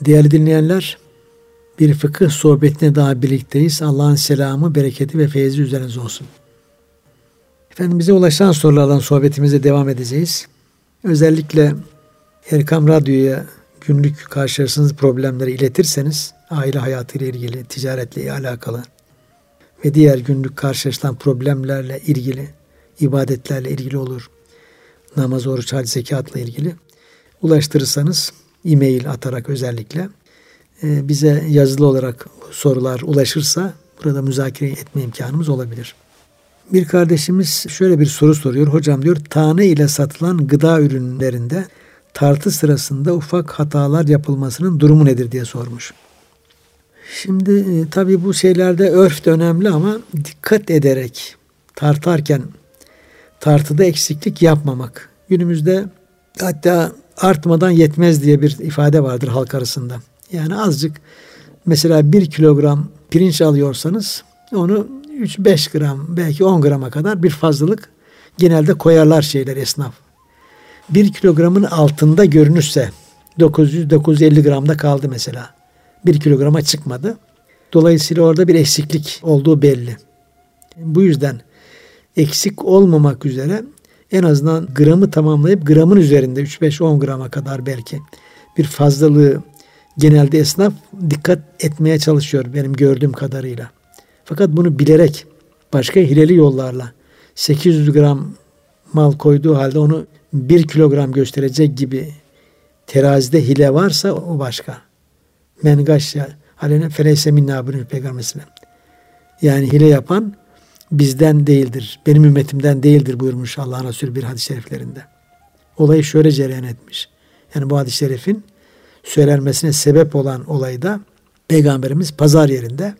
Değerli dinleyenler, bir fıkıh sohbetine daha birlikteyiz. Allah'ın selamı, bereketi ve feyzi üzerinize olsun. Efendim bize ulaşan sorulardan sohbetimize devam edeceğiz. Özellikle Erkam Radyo'ya günlük karşılaştığınız problemleri iletirseniz, aile hayatıyla ilgili, ticaretle alakalı ve diğer günlük karşılaşılan problemlerle ilgili, ibadetlerle ilgili olur. Namaz, oruç, hac, zekatla ilgili ulaştırırsanız e-mail atarak özellikle e, bize yazılı olarak sorular ulaşırsa burada müzakere etme imkanımız olabilir. Bir kardeşimiz şöyle bir soru soruyor. Hocam diyor tane ile satılan gıda ürünlerinde tartı sırasında ufak hatalar yapılmasının durumu nedir diye sormuş. Şimdi e, tabii bu şeylerde örf de önemli ama dikkat ederek tartarken tartıda eksiklik yapmamak. Günümüzde hatta artmadan yetmez diye bir ifade vardır halk arasında. Yani azıcık mesela bir kilogram pirinç alıyorsanız onu 3-5 gram belki 10 grama kadar bir fazlalık genelde koyarlar şeyler esnaf. Bir kilogramın altında görünürse 900-950 gramda kaldı mesela. Bir kilograma çıkmadı. Dolayısıyla orada bir eksiklik olduğu belli. Bu yüzden eksik olmamak üzere en azından gramı tamamlayıp gramın üzerinde 3-5-10 grama kadar belki bir fazlalığı genelde esnaf dikkat etmeye çalışıyor benim gördüğüm kadarıyla. Fakat bunu bilerek başka hileli yollarla 800 gram mal koyduğu halde onu 1 kilogram gösterecek gibi terazide hile varsa o başka. Mengaşya alene feleyse minna buyuruyor Peygamber Yani hile yapan bizden değildir, benim ümmetimden değildir buyurmuş Allah'ın Resulü bir hadis-i şeriflerinde. Olayı şöyle cereyan etmiş. Yani bu hadis-i şerifin söylenmesine sebep olan olayda Peygamberimiz pazar yerinde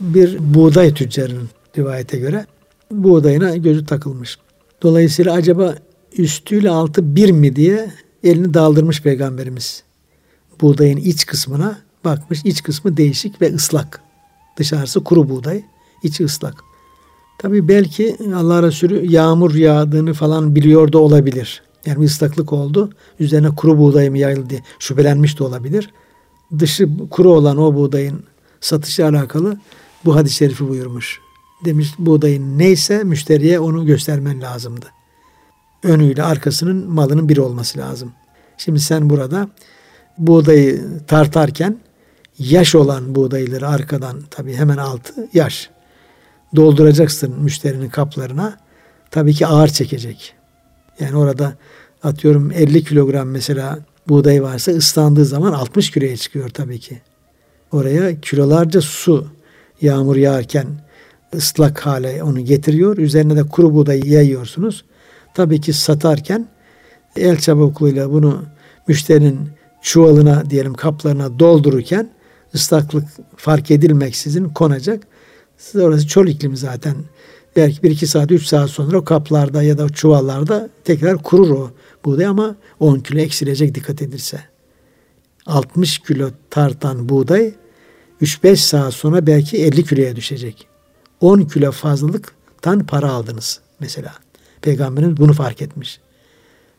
bir buğday tüccarının rivayete göre buğdayına gözü takılmış. Dolayısıyla acaba üstüyle altı bir mi diye elini daldırmış Peygamberimiz. Buğdayın iç kısmına bakmış. iç kısmı değişik ve ıslak. Dışarısı kuru buğday, içi ıslak. Tabi belki Allah Resulü yağmur yağdığını falan biliyor da olabilir. Yani ıslaklık oldu. Üzerine kuru buğday mı yayıldı diye şüphelenmiş de olabilir. Dışı kuru olan o buğdayın satışı alakalı bu hadis-i şerifi buyurmuş. Demiş buğdayın neyse müşteriye onu göstermen lazımdı. Önüyle arkasının malının bir olması lazım. Şimdi sen burada buğdayı tartarken yaş olan buğdayları arkadan tabi hemen altı yaş dolduracaksın müşterinin kaplarına. Tabii ki ağır çekecek. Yani orada atıyorum 50 kilogram mesela buğday varsa ıslandığı zaman 60 kiloya çıkıyor tabii ki. Oraya kilolarca su yağmur yağarken ıslak hale onu getiriyor. Üzerine de kuru buğday yayıyorsunuz. Tabii ki satarken el çabukluğuyla bunu müşterinin çuvalına diyelim kaplarına doldururken ıslaklık fark edilmeksizin konacak. Siz orası çöl iklimi zaten. Belki bir iki saat, üç saat sonra o kaplarda ya da çuvallarda tekrar kurur o buğday ama 10 kilo eksilecek dikkat edilse. 60 kilo tartan buğday 3-5 saat sonra belki 50 kiloya düşecek. 10 kilo fazlalıktan para aldınız mesela. Peygamberimiz bunu fark etmiş.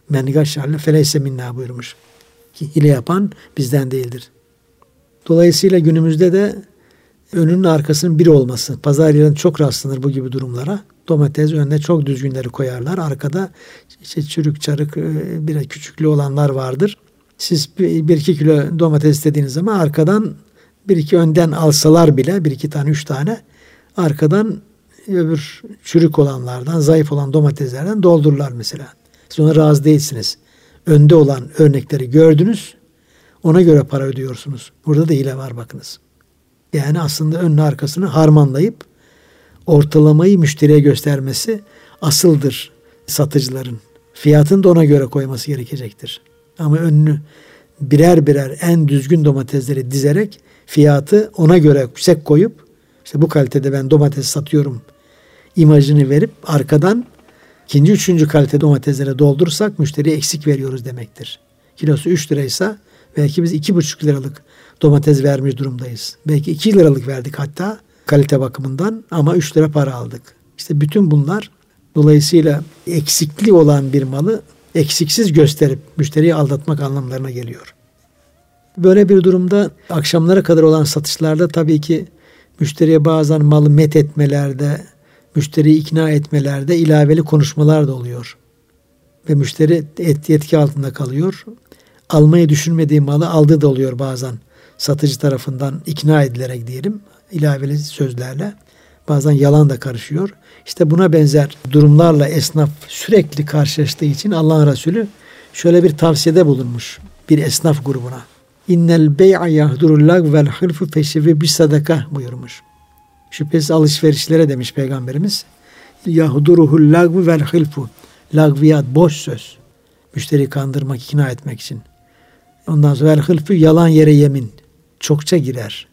Men gaşşarle feleyse minna buyurmuş. Ki hile yapan bizden değildir. Dolayısıyla günümüzde de önünün arkasının bir olması. Pazar yerinde çok rastlanır bu gibi durumlara. Domates önüne çok düzgünleri koyarlar. Arkada işte çürük çarık e, biraz küçüklü olanlar vardır. Siz bir iki kilo domates istediğiniz zaman arkadan bir iki önden alsalar bile bir iki tane üç tane arkadan öbür çürük olanlardan zayıf olan domateslerden doldururlar mesela. Siz ona razı değilsiniz. Önde olan örnekleri gördünüz. Ona göre para ödüyorsunuz. Burada da hile var bakınız. Yani aslında önünü arkasını harmanlayıp ortalamayı müşteriye göstermesi asıldır satıcıların. Fiyatını da ona göre koyması gerekecektir. Ama önünü birer birer en düzgün domatesleri dizerek fiyatı ona göre yüksek koyup işte bu kalitede ben domates satıyorum imajını verip arkadan ikinci, üçüncü kalite domateslere doldurursak müşteriye eksik veriyoruz demektir. Kilosu 3 liraysa belki biz 2,5 liralık domates vermiş durumdayız. Belki 2 liralık verdik hatta kalite bakımından ama 3 lira para aldık. İşte bütün bunlar dolayısıyla eksikli olan bir malı eksiksiz gösterip müşteriyi aldatmak anlamlarına geliyor. Böyle bir durumda akşamlara kadar olan satışlarda tabii ki müşteriye bazen malı met etmelerde, müşteriyi ikna etmelerde ilaveli konuşmalar da oluyor. Ve müşteri et yetki altında kalıyor. Almayı düşünmediği malı aldığı da oluyor bazen. Satıcı tarafından ikna edilerek diyelim ilaveli sözlerle. Bazen yalan da karışıyor. İşte buna benzer durumlarla esnaf sürekli karşılaştığı için Allah'ın Resulü şöyle bir tavsiyede bulunmuş bir esnaf grubuna. İnnel bey'a yahdurul vel hılfı feşevi bir sadaka buyurmuş. Şüphesiz alışverişlere demiş Peygamberimiz. Yahduruhul lagvu vel hılfu. Lagviyat, boş söz. Müşteri kandırmak, ikna etmek için. Ondan sonra vel hılfü yalan yere yemin. Çokça girer.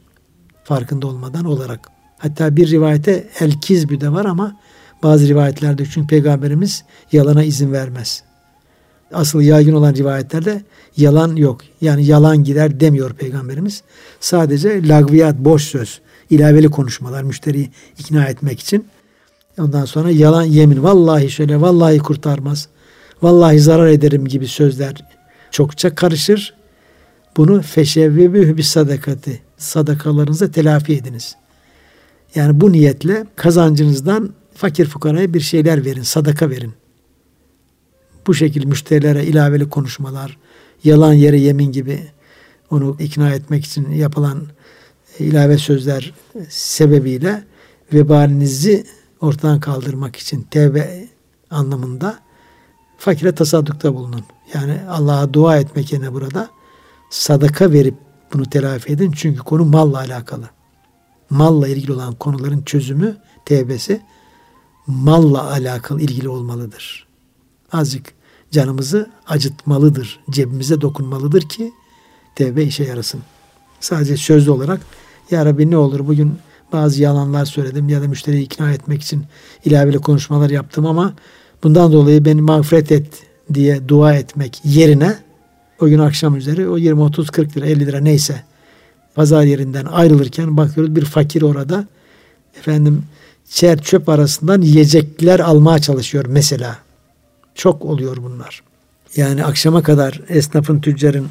Farkında olmadan olarak. Hatta bir rivayete el kizbü de var ama bazı rivayetlerde çünkü Peygamberimiz yalana izin vermez. Asıl yaygın olan rivayetlerde yalan yok. Yani yalan gider demiyor Peygamberimiz. Sadece lagviyat, boş söz, ilaveli konuşmalar müşteriyi ikna etmek için. Ondan sonra yalan yemin, vallahi şöyle, vallahi kurtarmaz, vallahi zarar ederim gibi sözler çokça karışır. Bunu feşevvebühü bir sadakati, sadakalarınıza telafi ediniz. Yani bu niyetle kazancınızdan fakir fukaraya bir şeyler verin, sadaka verin. Bu şekilde müşterilere ilaveli konuşmalar, yalan yere yemin gibi onu ikna etmek için yapılan ilave sözler sebebiyle vebalinizi ortadan kaldırmak için tevbe anlamında fakire tasaddukta bulunun. Yani Allah'a dua etmek yerine burada sadaka verip bunu telafi edin. Çünkü konu malla alakalı. Malla ilgili olan konuların çözümü, tevbesi malla alakalı ilgili olmalıdır. Azıcık canımızı acıtmalıdır, cebimize dokunmalıdır ki tevbe işe yarasın. Sadece sözlü olarak ya Rabbi ne olur bugün bazı yalanlar söyledim ya da müşteriyi ikna etmek için ilaveli konuşmalar yaptım ama bundan dolayı beni mağfiret et diye dua etmek yerine o gün akşam üzeri o 20, 30, 40 lira 50 lira neyse pazar yerinden ayrılırken bakıyoruz bir fakir orada efendim çer çöp arasından yiyecekler almaya çalışıyor mesela. Çok oluyor bunlar. Yani akşama kadar esnafın, tüccarın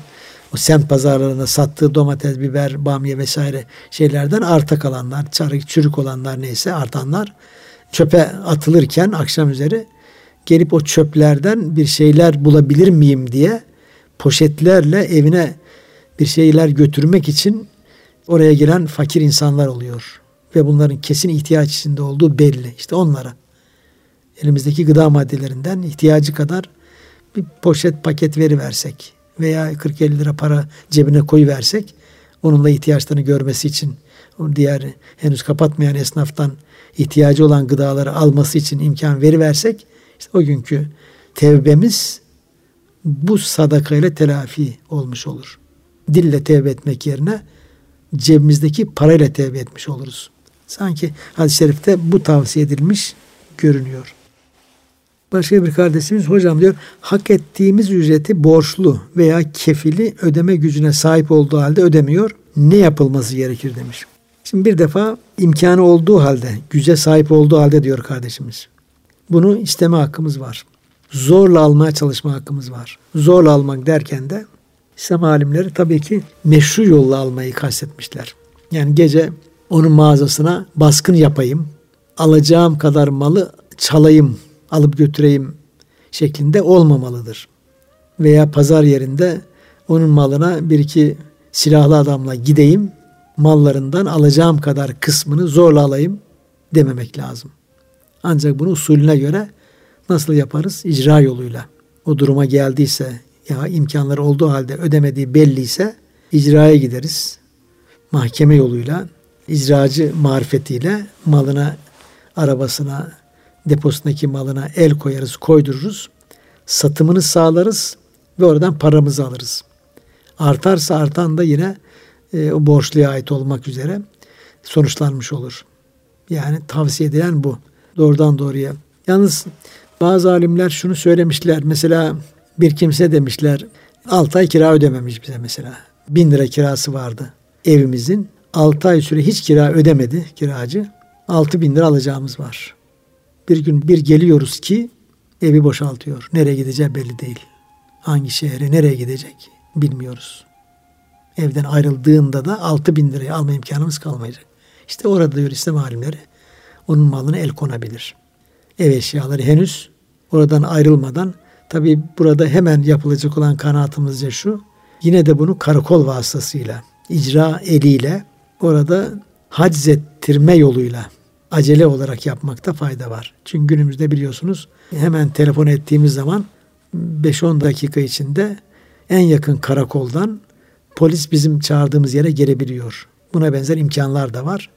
o semt pazarlarında sattığı domates, biber, bamya vesaire şeylerden arta kalanlar, çarık, çürük olanlar neyse artanlar çöpe atılırken akşam üzeri gelip o çöplerden bir şeyler bulabilir miyim diye poşetlerle evine bir şeyler götürmek için oraya giren fakir insanlar oluyor. Ve bunların kesin ihtiyaç içinde olduğu belli. İşte onlara elimizdeki gıda maddelerinden ihtiyacı kadar bir poşet paket veri versek veya 40-50 lira para cebine koyu versek onunla ihtiyaçlarını görmesi için diğer henüz kapatmayan esnaftan ihtiyacı olan gıdaları alması için imkan veri versek işte o günkü tevbemiz bu sadakayla telafi olmuş olur. Dille tevbe etmek yerine cebimizdeki parayla tevbe etmiş oluruz. Sanki hadis-i şerifte bu tavsiye edilmiş görünüyor. Başka bir kardeşimiz hocam diyor hak ettiğimiz ücreti borçlu veya kefili ödeme gücüne sahip olduğu halde ödemiyor. Ne yapılması gerekir demiş. Şimdi bir defa imkanı olduğu halde, güce sahip olduğu halde diyor kardeşimiz. Bunu isteme hakkımız var. Zorla almaya çalışma hakkımız var. Zorla almak derken de İslam alimleri tabii ki meşru yolla almayı kastetmişler. Yani gece onun mağazasına baskın yapayım, alacağım kadar malı çalayım alıp götüreyim şeklinde olmamalıdır. Veya pazar yerinde onun malına bir iki silahlı adamla gideyim, mallarından alacağım kadar kısmını zorla alayım dememek lazım. Ancak bunu usulüne göre nasıl yaparız? İcra yoluyla. O duruma geldiyse ya imkanları olduğu halde ödemediği belliyse icraya gideriz. Mahkeme yoluyla, icracı marifetiyle malına, arabasına, deposundaki malına el koyarız, koydururuz. Satımını sağlarız ve oradan paramızı alırız. Artarsa artan da yine e, o borçluya ait olmak üzere sonuçlanmış olur. Yani tavsiye edilen bu. Doğrudan doğruya. Yalnız bazı alimler şunu söylemişler. Mesela bir kimse demişler 6 ay kira ödememiş bize mesela. Bin lira kirası vardı evimizin. 6 ay süre hiç kira ödemedi kiracı. 6 bin lira alacağımız var. Bir gün bir geliyoruz ki evi boşaltıyor. Nereye gideceği belli değil. Hangi şehre nereye gidecek bilmiyoruz. Evden ayrıldığında da 6 bin liraya alma imkanımız kalmayacak. İşte orada diyor İslam alimleri onun malına el konabilir. Ev eşyaları henüz oradan ayrılmadan tabi burada hemen yapılacak olan kanaatimizce şu yine de bunu karakol vasıtasıyla icra eliyle orada haczettirme yoluyla acele olarak yapmakta fayda var. Çünkü günümüzde biliyorsunuz hemen telefon ettiğimiz zaman 5-10 dakika içinde en yakın karakoldan polis bizim çağırdığımız yere gelebiliyor. Buna benzer imkanlar da var.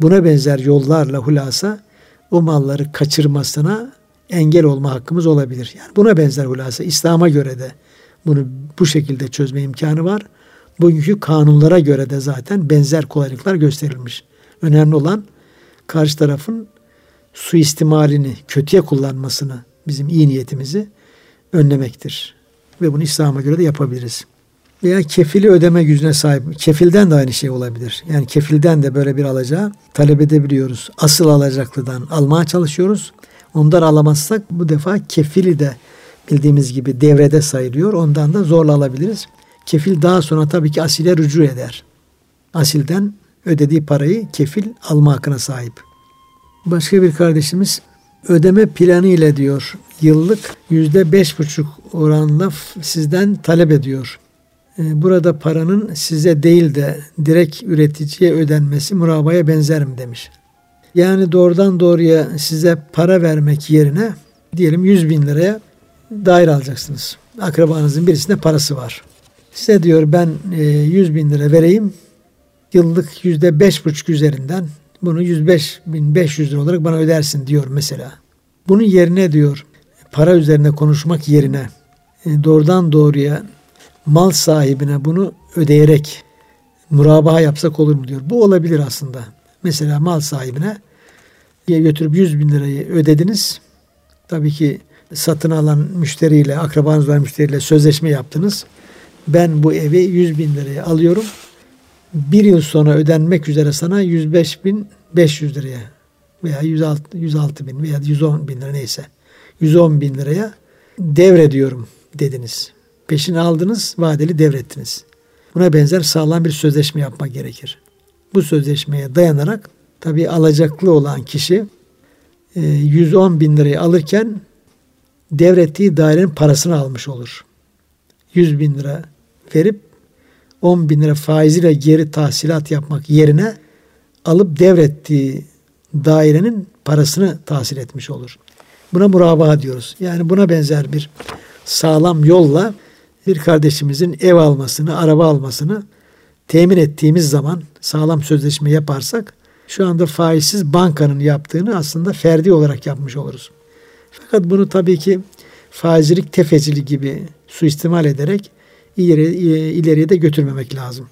Buna benzer yollarla hulasa o malları kaçırmasına engel olma hakkımız olabilir. Yani buna benzer hulasa İslam'a göre de bunu bu şekilde çözme imkanı var. Bugünkü kanunlara göre de zaten benzer kolaylıklar gösterilmiş. Önemli olan karşı tarafın suistimalini, kötüye kullanmasını, bizim iyi niyetimizi önlemektir. Ve bunu İslam'a göre de yapabiliriz. Veya kefili ödeme gücüne sahip. Kefilden de aynı şey olabilir. Yani kefilden de böyle bir alacağı talep edebiliyoruz. Asıl alacaklıdan almaya çalışıyoruz. Ondan alamazsak bu defa kefili de bildiğimiz gibi devrede sayılıyor. Ondan da zorla alabiliriz. Kefil daha sonra tabii ki asile rücu eder. Asilden ödediği parayı kefil alma hakkına sahip. Başka bir kardeşimiz ödeme planı ile diyor yıllık yüzde beş buçuk oranla sizden talep ediyor. Ee, burada paranın size değil de direkt üreticiye ödenmesi murabaya benzer mi demiş. Yani doğrudan doğruya size para vermek yerine diyelim 100 bin liraya daire alacaksınız. Akrabanızın birisinde parası var. Size diyor ben 100 e, bin lira vereyim. Yıllık yüzde beş buçuk üzerinden bunu 105 bin 500 lira olarak bana ödersin diyor mesela. Bunun yerine diyor para üzerine konuşmak yerine e, doğrudan doğruya mal sahibine bunu ödeyerek murabaha yapsak olur mu diyor. Bu olabilir aslında. Mesela mal sahibine götürüp 100 bin lirayı ödediniz. Tabii ki satın alan müşteriyle, akrabanız var müşteriyle sözleşme yaptınız. Ben bu evi 100 bin liraya alıyorum. Bir yıl sonra ödenmek üzere sana 105 bin 500 liraya veya 106, 106 bin veya 110 bin lira neyse 110 bin liraya devrediyorum dediniz. Peşini aldınız, vadeli devrettiniz. Buna benzer sağlam bir sözleşme yapmak gerekir. Bu sözleşmeye dayanarak tabi alacaklı olan kişi 110 e, bin lirayı alırken devrettiği dairenin parasını almış olur. 100 bin lira verip 10 bin lira faiziyle geri tahsilat yapmak yerine alıp devrettiği dairenin parasını tahsil etmiş olur. Buna murabaha diyoruz. Yani buna benzer bir sağlam yolla bir kardeşimizin ev almasını, araba almasını temin ettiğimiz zaman sağlam sözleşme yaparsak şu anda faizsiz bankanın yaptığını aslında ferdi olarak yapmış oluruz. Fakat bunu tabii ki faizcilik, tefecilik gibi suistimal ederek ileri, ileriye de götürmemek lazım.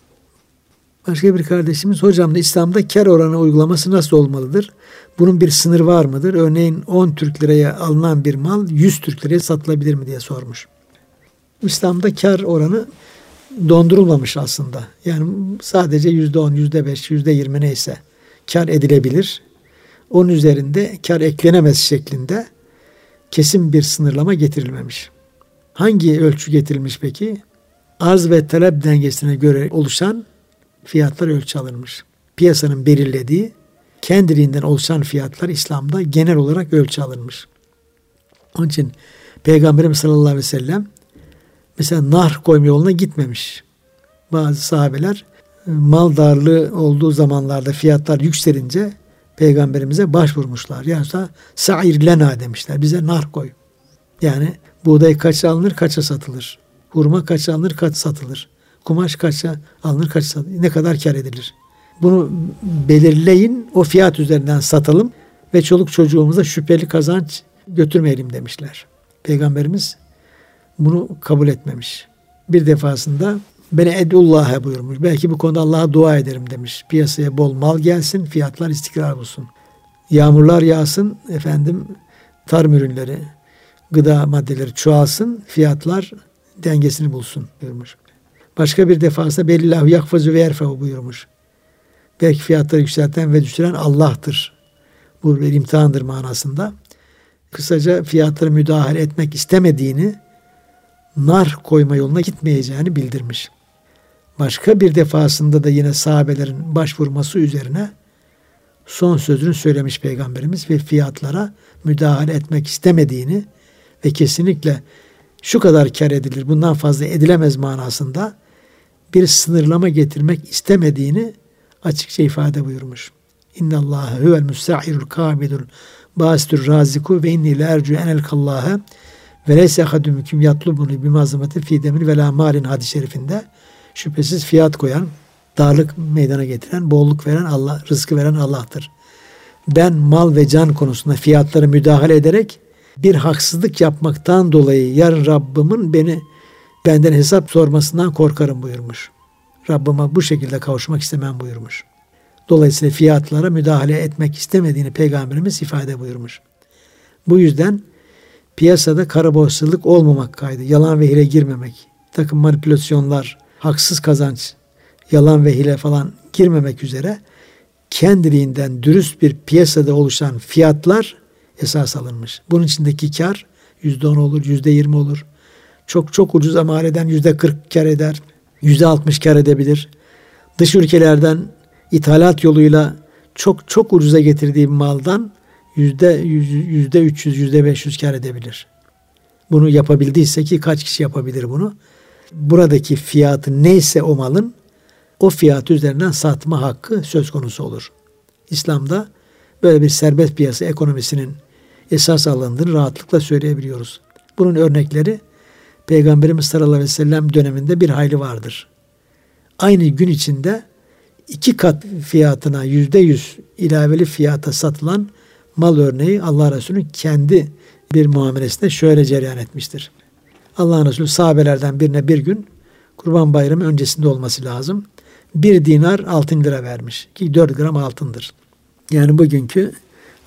Başka bir kardeşimiz hocam da İslam'da kar oranı uygulaması nasıl olmalıdır? Bunun bir sınır var mıdır? Örneğin 10 Türk liraya alınan bir mal 100 Türk liraya satılabilir mi diye sormuş. İslam'da kar oranı dondurulmamış aslında. Yani sadece yüzde on, yüzde beş, yüzde yirmi neyse kar edilebilir. Onun üzerinde kar eklenemez şeklinde kesin bir sınırlama getirilmemiş. Hangi ölçü getirilmiş peki? Arz ve talep dengesine göre oluşan fiyatlar ölçü alınmış. Piyasanın belirlediği kendiliğinden oluşan fiyatlar İslam'da genel olarak ölçü alınmış. Onun için Peygamberimiz sallallahu aleyhi ve sellem mesela nar koyma yoluna gitmemiş. Bazı sahabeler e, mal darlığı olduğu zamanlarda fiyatlar yükselince peygamberimize başvurmuşlar. Yani sa'ir lena demişler. Bize nar koy. Yani buğday kaça alınır, kaça satılır? Hurma kaça alınır, kaç satılır? Kumaş kaça alınır, kaç satılır? Ne kadar kar edilir? Bunu belirleyin, o fiyat üzerinden satalım ve çoluk çocuğumuza şüpheli kazanç götürmeyelim demişler. Peygamberimiz bunu kabul etmemiş. Bir defasında beni edullah'a buyurmuş. Belki bu konuda Allah'a dua ederim demiş. Piyasaya bol mal gelsin, fiyatlar istikrar olsun. Yağmurlar yağsın, efendim tarım ürünleri, gıda maddeleri çoğalsın, fiyatlar dengesini bulsun buyurmuş. Başka bir defasında belillahu yakfazu ve yerfehu buyurmuş. Belki fiyatları yükselten ve düşüren Allah'tır. Bu bir imtihandır manasında. Kısaca fiyatları müdahale etmek istemediğini nar koyma yoluna gitmeyeceğini bildirmiş. başka bir defasında da yine sahabelerin başvurması üzerine son sözünü söylemiş Peygamberimiz ve fiyatlara müdahale etmek istemediğini ve kesinlikle şu kadar kar edilir, bundan fazla edilemez manasında bir sınırlama getirmek istemediğini açıkça ifade buyurmuş. İnna Allah huvel müsta'irul kabidul bastur raziku ve inni la ercu enel kallaha ve leyse ahadümüküm yatlubunu bimazameti fi demin ve la hadis-i şerifinde şüphesiz fiyat koyan, darlık meydana getiren, bolluk veren Allah, rızkı veren Allah'tır. Ben mal ve can konusunda fiyatlara müdahale ederek bir haksızlık yapmaktan dolayı yarın Rabbimin beni benden hesap sormasından korkarım buyurmuş. Rabbime bu şekilde kavuşmak istemem buyurmuş. Dolayısıyla fiyatlara müdahale etmek istemediğini Peygamberimiz ifade buyurmuş. Bu yüzden piyasada kara borsalılık olmamak kaydı, yalan ve hile girmemek, takım manipülasyonlar, haksız kazanç, yalan ve hile falan girmemek üzere kendiliğinden dürüst bir piyasada oluşan fiyatlar esas alınmış. Bunun içindeki kar yüzde on olur, yüzde yirmi olur. Çok çok ucuza mal eden yüzde kırk kar eder, yüzde altmış kar edebilir. Dış ülkelerden ithalat yoluyla çok çok ucuza getirdiği maldan yüzde yüzde üç yüz, yüzde beş yüz kar edebilir. Bunu yapabildiyse ki kaç kişi yapabilir bunu? Buradaki fiyatı neyse o malın o fiyat üzerinden satma hakkı söz konusu olur. İslam'da böyle bir serbest piyasa ekonomisinin esas alındığını rahatlıkla söyleyebiliyoruz. Bunun örnekleri Peygamberimiz sallallahu aleyhi ve sellem döneminde bir hayli vardır. Aynı gün içinde iki kat fiyatına yüzde yüz ilaveli fiyata satılan mal örneği Allah Resulü'nün kendi bir muamelesinde şöyle cereyan etmiştir. Allah Resulü sahabelerden birine bir gün Kurban Bayramı öncesinde olması lazım. Bir dinar altın lira vermiş ki 4 gram altındır. Yani bugünkü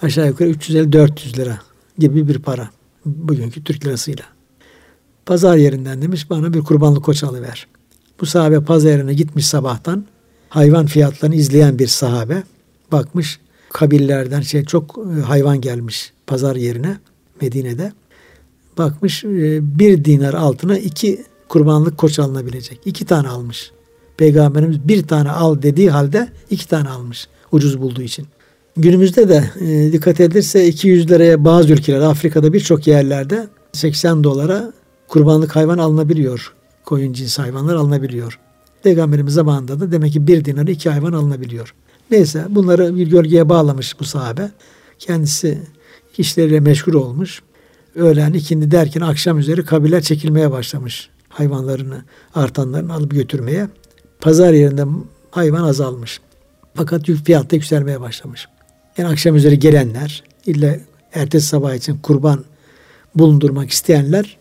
aşağı yukarı 350-400 lira gibi bir para. Bugünkü Türk lirasıyla. Pazar yerinden demiş bana bir kurbanlık koç alıver. Bu sahabe pazar yerine gitmiş sabahtan hayvan fiyatlarını izleyen bir sahabe bakmış kabillerden şey çok e, hayvan gelmiş pazar yerine Medine'de. Bakmış e, bir dinar altına iki kurbanlık koç alınabilecek. İki tane almış. Peygamberimiz bir tane al dediği halde iki tane almış. Ucuz bulduğu için. Günümüzde de e, dikkat edilirse 200 liraya bazı ülkeler Afrika'da birçok yerlerde 80 dolara kurbanlık hayvan alınabiliyor. Koyun cins hayvanlar alınabiliyor. Peygamberimiz zamanında da demek ki bir dinarı iki hayvan alınabiliyor. Neyse bunları bir gölgeye bağlamış bu sahabe. Kendisi işleriyle meşgul olmuş. Öğlen ikindi derken akşam üzeri kabiler çekilmeye başlamış. Hayvanlarını, artanlarını alıp götürmeye. Pazar yerinde hayvan azalmış. Fakat yük fiyatta yükselmeye başlamış. Yani akşam üzeri gelenler, illa ertesi sabah için kurban bulundurmak isteyenler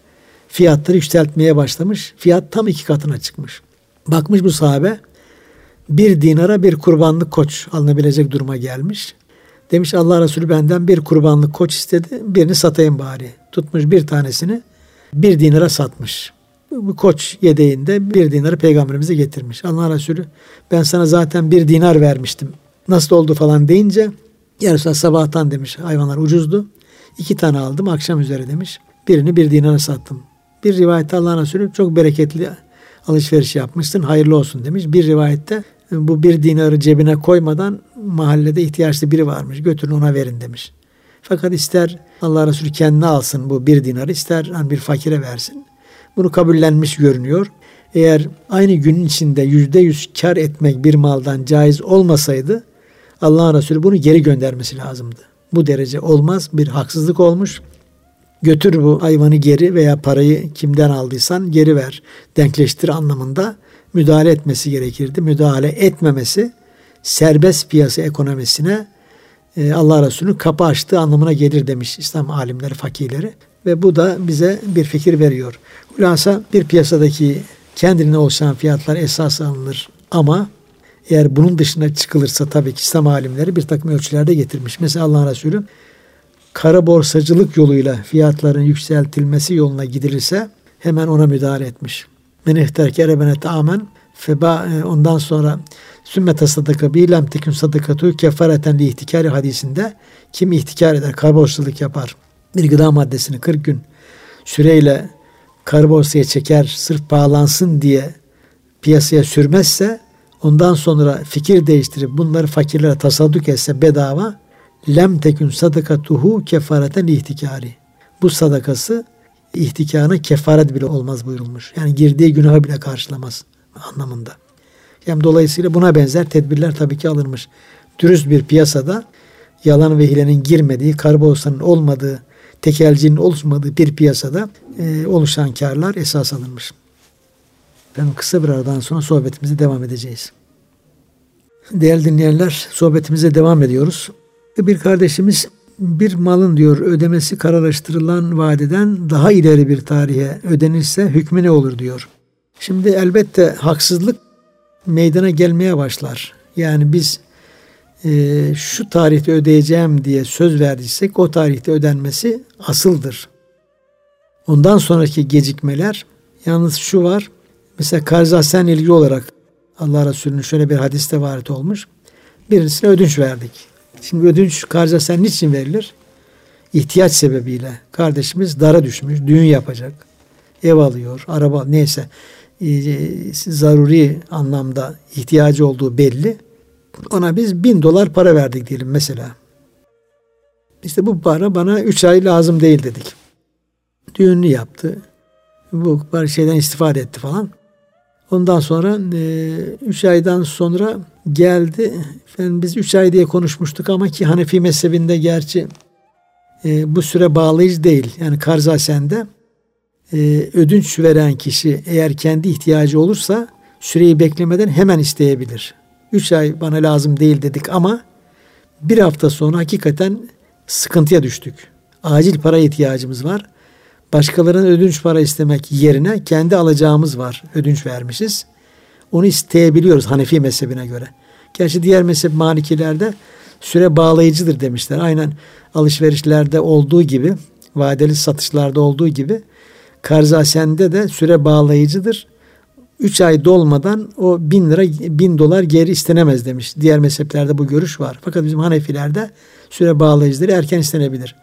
fiyatları yükseltmeye başlamış. Fiyat tam iki katına çıkmış. Bakmış bu sahabe bir dinara bir kurbanlık koç alınabilecek duruma gelmiş. Demiş Allah Resulü benden bir kurbanlık koç istedi. Birini satayım bari. Tutmuş bir tanesini bir dinara satmış. Bu koç yedeğinde bir dinarı peygamberimize getirmiş. Allah Resulü ben sana zaten bir dinar vermiştim. Nasıl oldu falan deyince yarısı sabahtan demiş hayvanlar ucuzdu. İki tane aldım akşam üzere demiş. Birini bir dinara sattım. Bir rivayette Allah Resulü çok bereketli alışveriş yapmışsın hayırlı olsun demiş. Bir rivayette bu bir dinarı cebine koymadan mahallede ihtiyaçlı biri varmış götürün ona verin demiş. Fakat ister Allah Resulü kendine alsın bu bir dinarı ister hani bir fakire versin. Bunu kabullenmiş görünüyor. Eğer aynı günün içinde yüzde yüz kar etmek bir maldan caiz olmasaydı Allah Resulü bunu geri göndermesi lazımdı. Bu derece olmaz bir haksızlık olmuş. Götür bu hayvanı geri veya parayı kimden aldıysan geri ver denkleştir anlamında müdahale etmesi gerekirdi. Müdahale etmemesi serbest piyasa ekonomisine e, Allah Resulü'nün kapı açtığı anlamına gelir demiş İslam alimleri, fakirleri. Ve bu da bize bir fikir veriyor. Hulasa bir piyasadaki kendine oluşan fiyatlar esas alınır ama eğer bunun dışına çıkılırsa tabii ki İslam alimleri bir takım ölçülerde getirmiş. Mesela Allah Resulü kara borsacılık yoluyla fiyatların yükseltilmesi yoluna gidilirse hemen ona müdahale etmiş. Men ihterke rebene taamen feba e, ondan sonra sümmete sadaka bi lem tekün sadakatu kefareten li ihtikari hadisinde kim ihtikar eder karbonsallık yapar bir gıda maddesini 40 gün süreyle karbonsaya çeker sırf bağlansın diye piyasaya sürmezse ondan sonra fikir değiştirip bunları fakirlere tasadduk etse bedava lem tekün sadakatuhu kefareten ihtikari. Bu sadakası ihtikarına kefaret bile olmaz buyurulmuş. Yani girdiği günahı bile karşılamaz anlamında. Yani dolayısıyla buna benzer tedbirler tabii ki alınmış. Dürüst bir piyasada yalan ve hilenin girmediği, kar borsanın olmadığı, tekelcinin oluşmadığı bir piyasada e, oluşan karlar esas alınmış. Ben kısa bir aradan sonra sohbetimize devam edeceğiz. Değerli dinleyenler, sohbetimize devam ediyoruz. Bir kardeşimiz bir malın diyor ödemesi kararlaştırılan vadeden daha ileri bir tarihe ödenirse hükmü ne olur diyor. Şimdi elbette haksızlık meydana gelmeye başlar. Yani biz e, şu tarihte ödeyeceğim diye söz verdiysek o tarihte ödenmesi asıldır. Ondan sonraki gecikmeler yalnız şu var. Mesela Karzasen ilgili olarak Allah Resulü'nün şöyle bir hadiste varit olmuş. Birisine ödünç verdik. Şimdi ödünç Karzasen niçin verilir? İhtiyaç sebebiyle. Kardeşimiz dara düşmüş, düğün yapacak. Ev alıyor, araba neyse e, zaruri anlamda ihtiyacı olduğu belli. Ona biz bin dolar para verdik diyelim mesela. İşte bu para bana üç ay lazım değil dedik. Düğününü yaptı. Bu şeyden istifade etti falan. Ondan sonra e, üç aydan sonra geldi. Efendim biz üç ay diye konuşmuştuk ama ki Hanefi mezhebinde gerçi e, bu süre bağlayıcı değil. Yani Karzasen'de e, ödünç veren kişi eğer kendi ihtiyacı olursa süreyi beklemeden hemen isteyebilir. Üç ay bana lazım değil dedik ama bir hafta sonra hakikaten sıkıntıya düştük. Acil para ihtiyacımız var. Başkalarının ödünç para istemek yerine kendi alacağımız var. Ödünç vermişiz. Onu isteyebiliyoruz Hanefi mezhebine göre. Gerçi diğer mezhep Malikilerde süre bağlayıcıdır demişler. Aynen alışverişlerde olduğu gibi, vadeli satışlarda olduğu gibi Karzasende de süre bağlayıcıdır. 3 ay dolmadan o bin lira bin dolar geri istenemez demiş. Diğer mezheplerde bu görüş var. Fakat bizim Hanefilerde süre bağlayıcıdır. Erken istenebilir.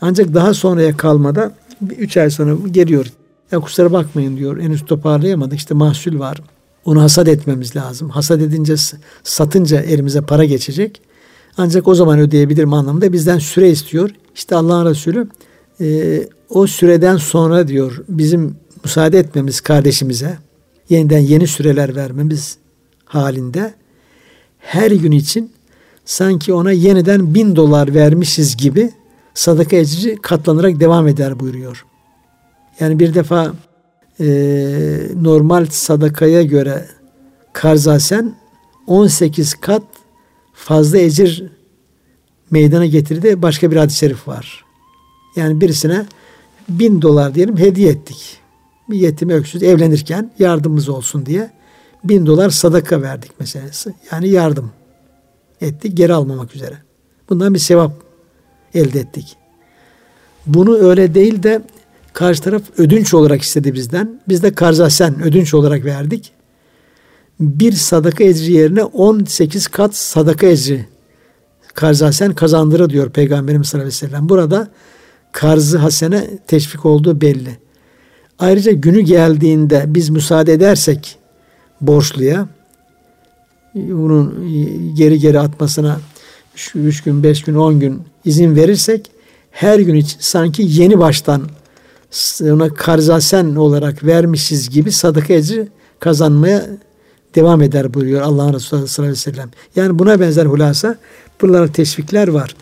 Ancak daha sonraya kalmada 3 ay sonra geliyor. Ya kusura bakmayın diyor. Henüz toparlayamadık. İşte mahsul var. Onu hasat etmemiz lazım. Hasat edince satınca elimize para geçecek. Ancak o zaman ödeyebilirim anlamında bizden süre istiyor. İşte Allah'ın Resulü e, o süreden sonra diyor bizim müsaade etmemiz kardeşimize yeniden yeni süreler vermemiz halinde her gün için sanki ona yeniden bin dolar vermişiz gibi sadaka ecri katlanarak devam eder buyuruyor. Yani bir defa e, normal sadakaya göre karzasen 18 kat fazla ecir meydana getirdi. Başka bir hadis-i şerif var. Yani birisine bin dolar diyelim hediye ettik. Bir yetim öksüz evlenirken yardımımız olsun diye bin dolar sadaka verdik meselesi. Yani yardım ettik geri almamak üzere. Bundan bir sevap elde ettik. Bunu öyle değil de karşı taraf ödünç olarak istedi bizden. Biz de karzasen ödünç olarak verdik. Bir sadaka ecri yerine 18 kat sadaka ecri karzasen kazandırır diyor Peygamberimiz sallallahu aleyhi ve sellem. Burada karzı hasene teşvik olduğu belli. Ayrıca günü geldiğinde biz müsaade edersek borçluya bunun geri geri atmasına 3 gün, 5 gün, 10 gün izin verirsek her gün için sanki yeni baştan ona karzasen olarak vermişiz gibi sadaka ecri kazanmaya devam eder buyuruyor Allah'ın Resulü sallallahu aleyhi ve sellem. Yani buna benzer hulasa bunlara teşvikler var.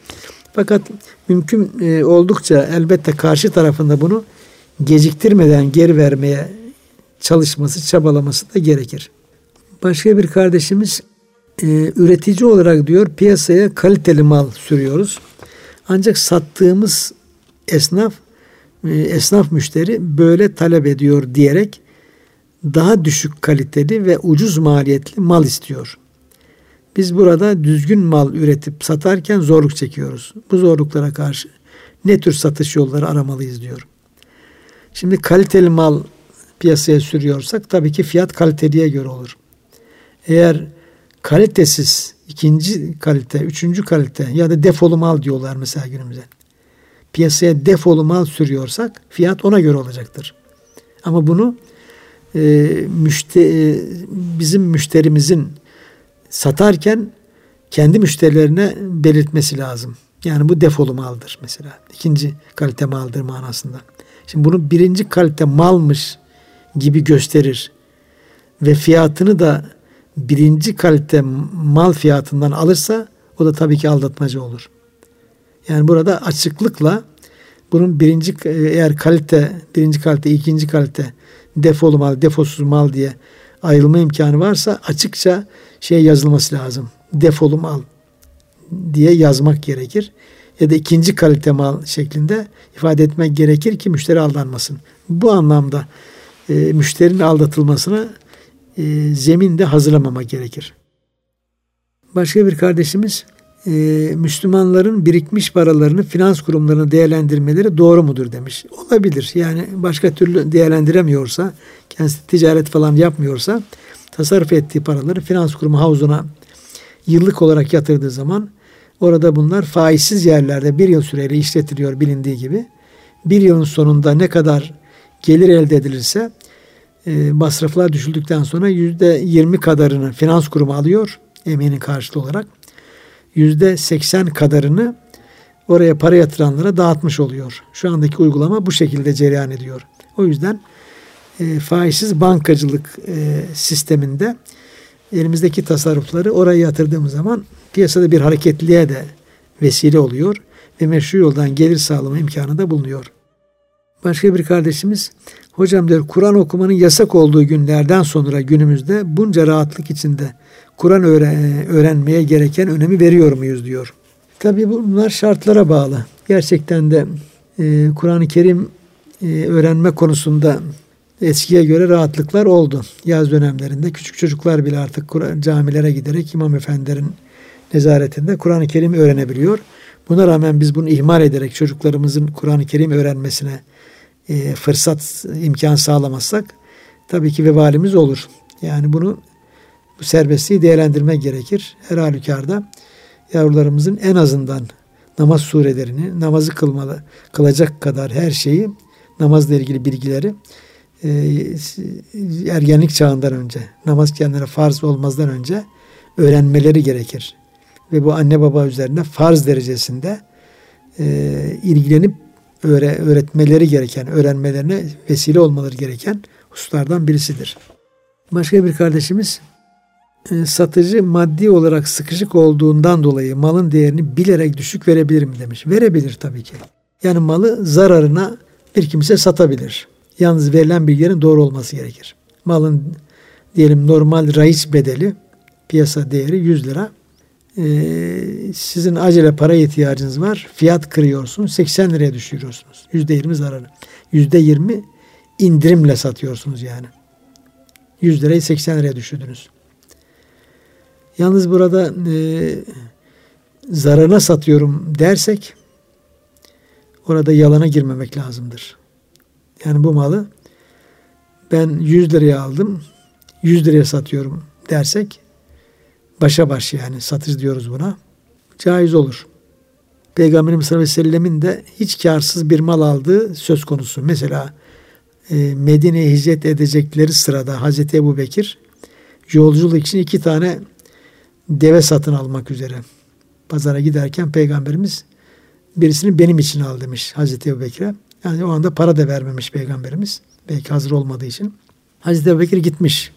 Fakat mümkün e, oldukça elbette karşı tarafında bunu geciktirmeden geri vermeye çalışması, çabalaması da gerekir. Başka bir kardeşimiz e, üretici olarak diyor piyasaya kaliteli mal sürüyoruz. Ancak sattığımız esnaf e, esnaf müşteri böyle talep ediyor diyerek daha düşük kaliteli ve ucuz maliyetli mal istiyor. Biz burada düzgün mal üretip satarken zorluk çekiyoruz. Bu zorluklara karşı ne tür satış yolları aramalıyız diyor. Şimdi kaliteli mal piyasaya sürüyorsak tabii ki fiyat kaliteliye göre olur. Eğer kalitesiz ikinci kalite, üçüncü kalite ya da defolu mal diyorlar mesela günümüzde. Piyasaya defolu mal sürüyorsak fiyat ona göre olacaktır. Ama bunu e, müşte, e, bizim müşterimizin satarken kendi müşterilerine belirtmesi lazım. Yani bu defolu maldır mesela. İkinci kalite maldır manasında. Şimdi bunu birinci kalite malmış gibi gösterir. Ve fiyatını da birinci kalite mal fiyatından alırsa o da tabii ki aldatmacı olur. Yani burada açıklıkla bunun birinci eğer kalite, birinci kalite, ikinci kalite defolu mal, defosuz mal diye ayrılma imkanı varsa açıkça şey yazılması lazım. Defolu mal diye yazmak gerekir. Ya da ikinci kalite mal şeklinde ifade etmek gerekir ki müşteri aldanmasın. Bu anlamda e, müşterinin aldatılmasına e, zemin de hazırlamama gerekir. Başka bir kardeşimiz e, Müslümanların birikmiş paralarını finans kurumlarına değerlendirmeleri doğru mudur demiş. Olabilir. Yani başka türlü değerlendiremiyorsa, kendisi ticaret falan yapmıyorsa tasarruf ettiği paraları finans kurumu havuzuna yıllık olarak yatırdığı zaman orada bunlar faizsiz yerlerde bir yıl süreyle işletiliyor bilindiği gibi. Bir yılın sonunda ne kadar gelir elde edilirse e, masraflar düşüldükten sonra yüzde yirmi kadarını finans kurumu alıyor emeğinin karşılığı olarak. Yüzde seksen kadarını oraya para yatıranlara dağıtmış oluyor. Şu andaki uygulama bu şekilde cereyan ediyor. O yüzden e, faizsiz bankacılık e, sisteminde elimizdeki tasarrufları oraya yatırdığımız zaman piyasada bir hareketliliğe de vesile oluyor ve meşru yoldan gelir sağlama imkanı da bulunuyor. Başka bir kardeşimiz hocam diyor Kur'an okumanın yasak olduğu günlerden sonra günümüzde bunca rahatlık içinde Kur'an öğren öğrenmeye gereken önemi veriyor muyuz diyor. Tabii bunlar şartlara bağlı. Gerçekten de e, Kur'an-ı Kerim e, öğrenme konusunda eskiye göre rahatlıklar oldu. Yaz dönemlerinde küçük çocuklar bile artık camilere giderek imam efendilerin nezaretinde Kur'an-ı Kerim öğrenebiliyor. Buna rağmen biz bunu ihmal ederek çocuklarımızın Kur'an-ı Kerim öğrenmesine e, fırsat, imkan sağlamazsak tabii ki vebalimiz olur. Yani bunu bu serbestliği değerlendirmek gerekir. Her halükarda yavrularımızın en azından namaz surelerini, namazı kılmalı, kılacak kadar her şeyi, namazla ilgili bilgileri e, ergenlik çağından önce, namaz kendine farz olmazdan önce öğrenmeleri gerekir. Ve bu anne baba üzerinde farz derecesinde e, ilgilenip öğre, öğretmeleri gereken, öğrenmelerine vesile olmaları gereken hususlardan birisidir. Başka bir kardeşimiz e, satıcı maddi olarak sıkışık olduğundan dolayı malın değerini bilerek düşük verebilir mi demiş. Verebilir tabii ki. Yani malı zararına bir kimse satabilir. Yalnız verilen bilgilerin doğru olması gerekir. Malın diyelim normal raiç bedeli piyasa değeri 100 lira. Ee, sizin acele para ihtiyacınız var. Fiyat kırıyorsunuz. 80 liraya düşürüyorsunuz. %20 zararı. %20 indirimle satıyorsunuz yani. 100 lirayı 80 liraya düşürdünüz. Yalnız burada e, zararına satıyorum dersek orada yalana girmemek lazımdır. Yani bu malı ben 100 liraya aldım 100 liraya satıyorum dersek başa baş yani satış diyoruz buna. Caiz olur. Peygamberimiz sallallahu aleyhi ve sellemin de hiç karsız bir mal aldığı söz konusu. Mesela e, Medine'ye hicret edecekleri sırada Hazreti Ebu Bekir yolculuk için iki tane deve satın almak üzere. Pazara giderken peygamberimiz birisini benim için al demiş Hazreti Ebu Bekir'e. Yani o anda para da vermemiş peygamberimiz. Belki hazır olmadığı için. Hazreti Ebu Bekir gitmiş.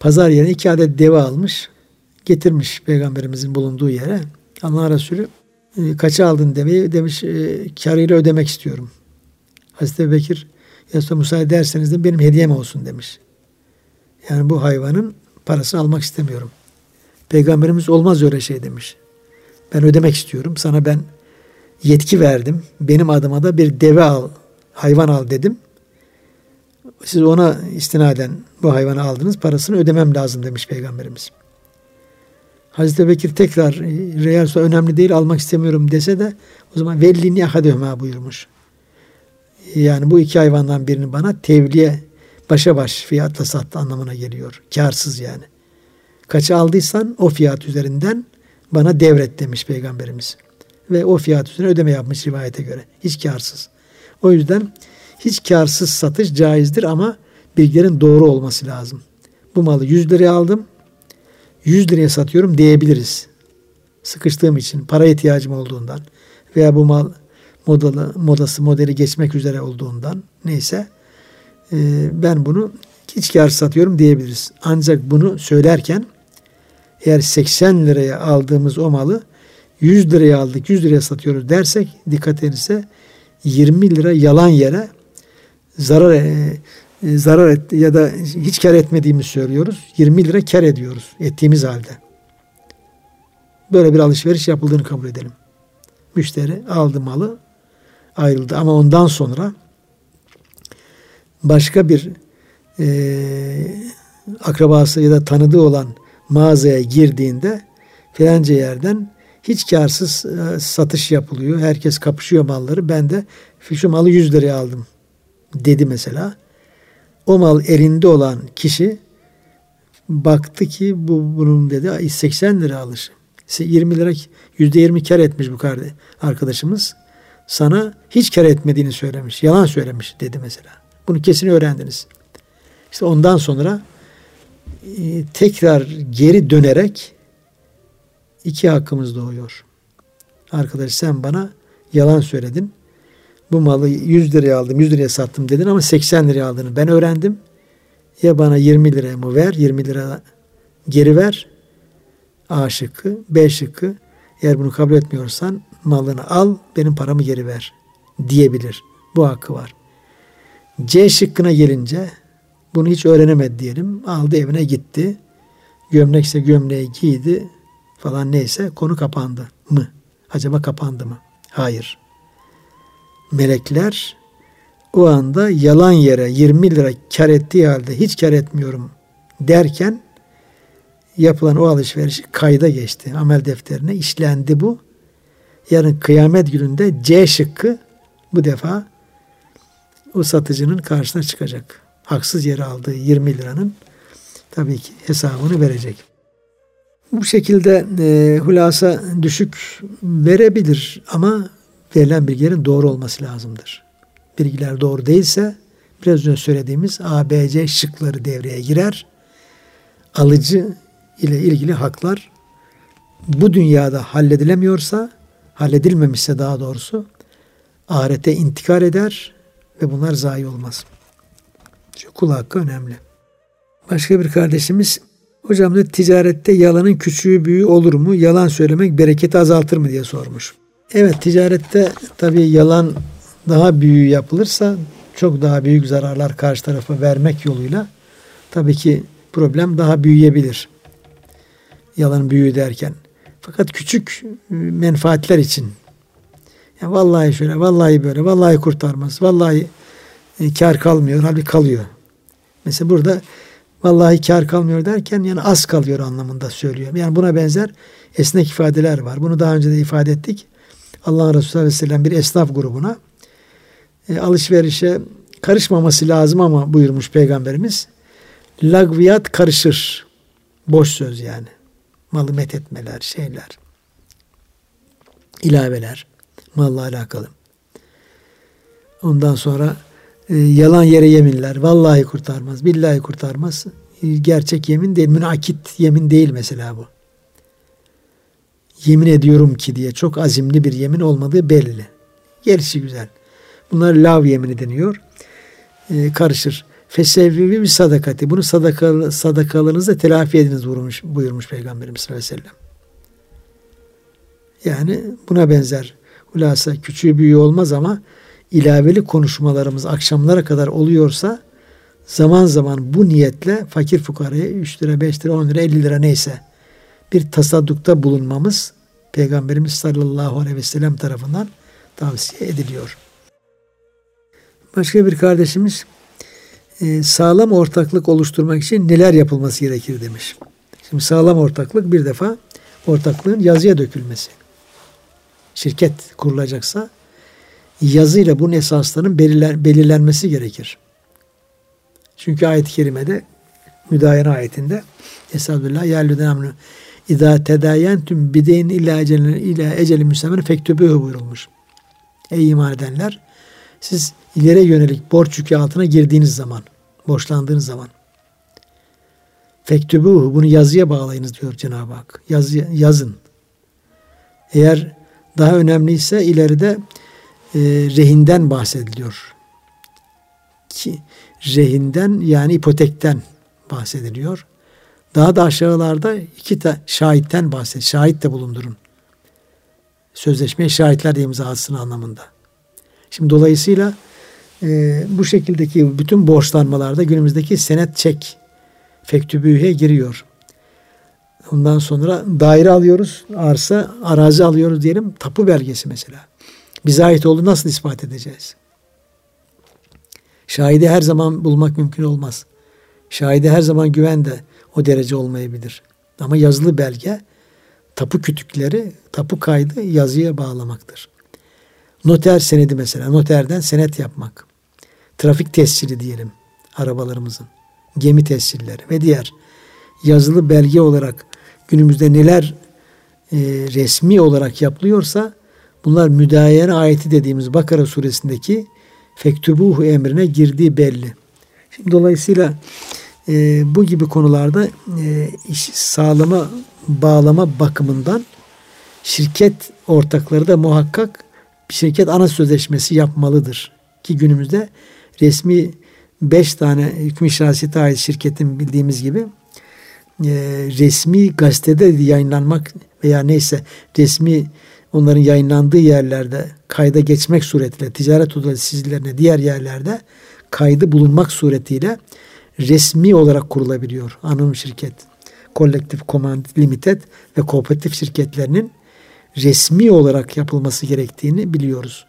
Pazar yerine iki adet deve almış. Getirmiş peygamberimizin bulunduğu yere. Allah Resulü e, kaça aldın demeyi demiş e, karıyla ödemek istiyorum. Hazreti Bekir ya müsaade ederseniz de benim hediyem olsun demiş. Yani bu hayvanın parasını almak istemiyorum. Peygamberimiz olmaz öyle şey demiş. Ben ödemek istiyorum. Sana ben yetki verdim. Benim adıma da bir deve al, hayvan al dedim. Siz ona istinaden bu hayvanı aldınız. Parasını ödemem lazım demiş Peygamberimiz. Hazreti Bekir tekrar reyal önemli değil almak istemiyorum dese de o zaman vellini ahadehma buyurmuş. Yani bu iki hayvandan birini bana tevliye başa baş fiyatla sattı anlamına geliyor. Karsız yani. Kaça aldıysan o fiyat üzerinden bana devret demiş Peygamberimiz. Ve o fiyat üzerine ödeme yapmış rivayete göre. Hiç karsız. O yüzden hiç karsız satış caizdir ama bilgilerin doğru olması lazım. Bu malı 100 liraya aldım. 100 liraya satıyorum diyebiliriz. Sıkıştığım için, para ihtiyacım olduğundan veya bu mal modalı, modası, modeli geçmek üzere olduğundan neyse e, ben bunu hiç kar satıyorum diyebiliriz. Ancak bunu söylerken eğer 80 liraya aldığımız o malı 100 liraya aldık, 100 liraya satıyoruz dersek dikkat edilse 20 lira yalan yere zarar e, e, zarar et ya da hiç kar etmediğimizi söylüyoruz. 20 lira kar ediyoruz ettiğimiz halde. Böyle bir alışveriş yapıldığını kabul edelim. Müşteri aldı malı ayrıldı ama ondan sonra başka bir e, akrabası ya da tanıdığı olan mağazaya girdiğinde filanca yerden hiç karsız e, satış yapılıyor. Herkes kapışıyor malları. Ben de şu malı 100 liraya aldım dedi mesela. O mal elinde olan kişi baktı ki bu bunun dedi 80 lira alış. 20 lira yüzde 20 kar etmiş bu arkadaşımız. Sana hiç kar etmediğini söylemiş. Yalan söylemiş dedi mesela. Bunu kesin öğrendiniz. İşte ondan sonra e, tekrar geri dönerek iki hakkımız doğuyor. Arkadaş sen bana yalan söyledin. Bu malı 100 liraya aldım, 100 liraya sattım dedin ama 80 liraya aldığını ben öğrendim. Ya bana 20 liraya mı ver, 20 lira geri ver. A şıkkı, B şıkkı. Eğer bunu kabul etmiyorsan malını al, benim paramı geri ver diyebilir. Bu hakkı var. C şıkkına gelince bunu hiç öğrenemedi diyelim. Aldı evine gitti. Gömlekse gömleği giydi falan neyse konu kapandı mı? Acaba kapandı mı? Hayır. Melekler o anda yalan yere 20 lira kar ettiği halde hiç kar etmiyorum derken yapılan o alışveriş kayda geçti. Amel defterine işlendi bu. Yarın kıyamet gününde C şıkkı bu defa o satıcının karşısına çıkacak. Haksız yere aldığı 20 liranın tabii ki hesabını verecek. Bu şekilde e, hulasa düşük verebilir ama verilen bilgilerin doğru olması lazımdır. Bilgiler doğru değilse biraz önce söylediğimiz A, B, C şıkları devreye girer. Alıcı ile ilgili haklar bu dünyada halledilemiyorsa, halledilmemişse daha doğrusu ahirete intikal eder ve bunlar zayi olmaz. Çünkü kul hakkı önemli. Başka bir kardeşimiz hocam da ticarette yalanın küçüğü büyüğü olur mu? Yalan söylemek bereketi azaltır mı diye sormuş. Evet ticarette tabii yalan daha büyüğü yapılırsa çok daha büyük zararlar karşı tarafa vermek yoluyla tabii ki problem daha büyüyebilir. Yalan büyüğü derken. Fakat küçük menfaatler için ya vallahi şöyle, vallahi böyle, vallahi kurtarmaz, vallahi e, kar kalmıyor, halbuki kalıyor. Mesela burada vallahi kar kalmıyor derken yani az kalıyor anlamında söylüyor. Yani buna benzer esnek ifadeler var. Bunu daha önce de ifade ettik. Allah Resulü Aleyhisselam bir esnaf grubuna e, alışverişe karışmaması lazım ama buyurmuş Peygamberimiz. Lagviyat karışır. Boş söz yani. Malı methetmeler, şeyler. ilaveler malla alakalı. Ondan sonra e, yalan yere yeminler. Vallahi kurtarmaz, billahi kurtarmaz. Gerçek yemin değil, münakit yemin değil mesela bu. Yemin ediyorum ki diye çok azimli bir yemin olmadığı belli. Gerisi güzel. Bunlar lav yemini deniyor. E, karışır. Fesevvivi bir sadakati. Bunu sadakalı, sadakalığınızda telafi ediniz buyurmuş, buyurmuş Peygamberimiz sallallahu aleyhi ve sellem. Yani buna benzer Hulasa küçüğü büyüğü olmaz ama ilaveli konuşmalarımız akşamlara kadar oluyorsa zaman zaman bu niyetle fakir fukaraya 3 lira, 5 lira, 10 lira, 50 lira neyse bir tasaddukta bulunmamız Peygamberimiz sallallahu aleyhi ve sellem tarafından tavsiye ediliyor. Başka bir kardeşimiz e, sağlam ortaklık oluşturmak için neler yapılması gerekir demiş. Şimdi sağlam ortaklık bir defa ortaklığın yazıya dökülmesi şirket kurulacaksa yazıyla bunun esaslarının belirlen, belirlenmesi gerekir. Çünkü ayet-i kerimede müdayene ayetinde Estağfirullah yerlüden amnu İzâ tedâyentüm bideyn ila ecelin ila eceli müsemmen fektübühü buyurulmuş. Ey iman edenler siz ileri yönelik borç yükü altına girdiğiniz zaman Borçlandığınız zaman. Fektubuhu bunu yazıya bağlayınız diyor Cenab-ı Hak. Yazı, yazın. Eğer daha önemliyse ileride e, rehinden bahsediliyor. Ki rehinden yani ipotekten bahsediliyor. Daha da aşağılarda iki ta şahitten bahsediyor. Şahit de bulundurun. Sözleşmeye şahitler de imza atsın anlamında. Şimdi dolayısıyla e, bu şekildeki bütün borçlanmalarda günümüzdeki senet çek fektübühe giriyor. Ondan sonra daire alıyoruz, arsa, arazi alıyoruz diyelim, tapu belgesi mesela. Bize ait olduğunu nasıl ispat edeceğiz? Şahidi her zaman bulmak mümkün olmaz. Şahide her zaman güven de o derece olmayabilir. Ama yazılı belge tapu kütükleri, tapu kaydı yazıya bağlamaktır. Noter senedi mesela, noterden senet yapmak. Trafik tescili diyelim arabalarımızın. Gemi tescilleri ve diğer yazılı belge olarak günümüzde neler e, resmi olarak yapılıyorsa bunlar müdayene ayeti dediğimiz Bakara suresindeki fektubuhu emrine girdiği belli. Şimdi dolayısıyla e, bu gibi konularda e, iş sağlama bağlama bakımından şirket ortakları da muhakkak şirket ana sözleşmesi yapmalıdır. Ki günümüzde resmi beş tane hükmü şahsiyete ait şirketin bildiğimiz gibi e, resmi gazetede yayınlanmak veya neyse resmi onların yayınlandığı yerlerde kayda geçmek suretiyle ticaret odası sizlerine diğer yerlerde kaydı bulunmak suretiyle resmi olarak kurulabiliyor. Anonim şirket, kolektif command limited ve kooperatif şirketlerinin resmi olarak yapılması gerektiğini biliyoruz.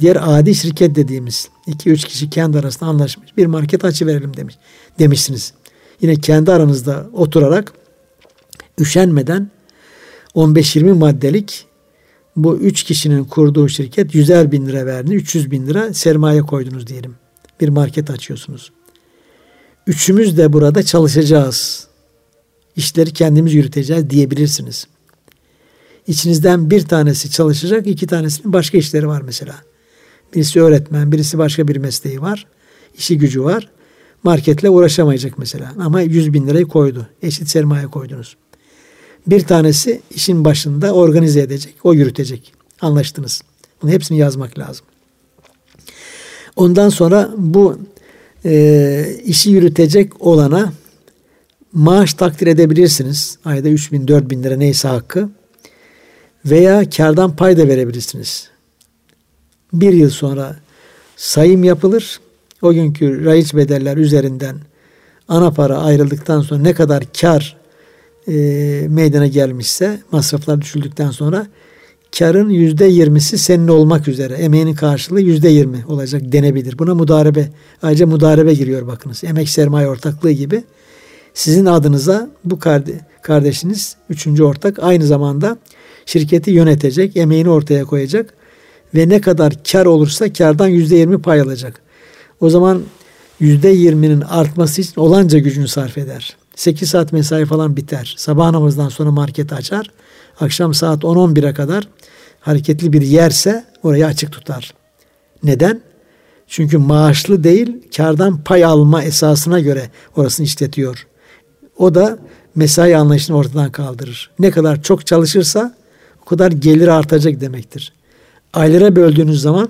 Diğer adi şirket dediğimiz 2-3 kişi kendi arasında anlaşmış bir market açı verelim demiş demişsiniz. Yine kendi aranızda oturarak üşenmeden 15-20 maddelik bu 3 kişinin kurduğu şirket 100'er bin lira verdi. 300 bin lira sermaye koydunuz diyelim. Bir market açıyorsunuz. Üçümüz de burada çalışacağız. İşleri kendimiz yürüteceğiz diyebilirsiniz. İçinizden bir tanesi çalışacak, iki tanesinin başka işleri var mesela. Birisi öğretmen, birisi başka bir mesleği var. işi gücü var. Marketle uğraşamayacak mesela. Ama 100 bin lirayı koydu. Eşit sermaye koydunuz. Bir tanesi işin başında organize edecek, o yürütecek. Anlaştınız. Bunu hepsini yazmak lazım. Ondan sonra bu e, işi yürütecek olana maaş takdir edebilirsiniz. Ayda 3 bin, 4 bin lira neyse hakkı. Veya kardan pay da verebilirsiniz. Bir yıl sonra sayım yapılır. O günkü raiç bedeller üzerinden ana para ayrıldıktan sonra ne kadar kar e, meydana gelmişse masraflar düşüldükten sonra karın yüzde yirmisi senin olmak üzere. Emeğinin karşılığı yüzde yirmi olacak denebilir. Buna mudarebe, ayrıca mudarebe giriyor bakınız. Emek sermaye ortaklığı gibi. Sizin adınıza bu kardeşiniz, üçüncü ortak aynı zamanda şirketi yönetecek, emeğini ortaya koyacak ve ne kadar kar olursa kardan yüzde yirmi pay alacak. O zaman yüzde yirminin artması için olanca gücünü sarf eder. 8 saat mesai falan biter. Sabah namazdan sonra market açar. Akşam saat 10-11'e kadar hareketli bir yerse orayı açık tutar. Neden? Çünkü maaşlı değil, kardan pay alma esasına göre orasını işletiyor. O da mesai anlayışını ortadan kaldırır. Ne kadar çok çalışırsa o kadar gelir artacak demektir. Aylara böldüğünüz zaman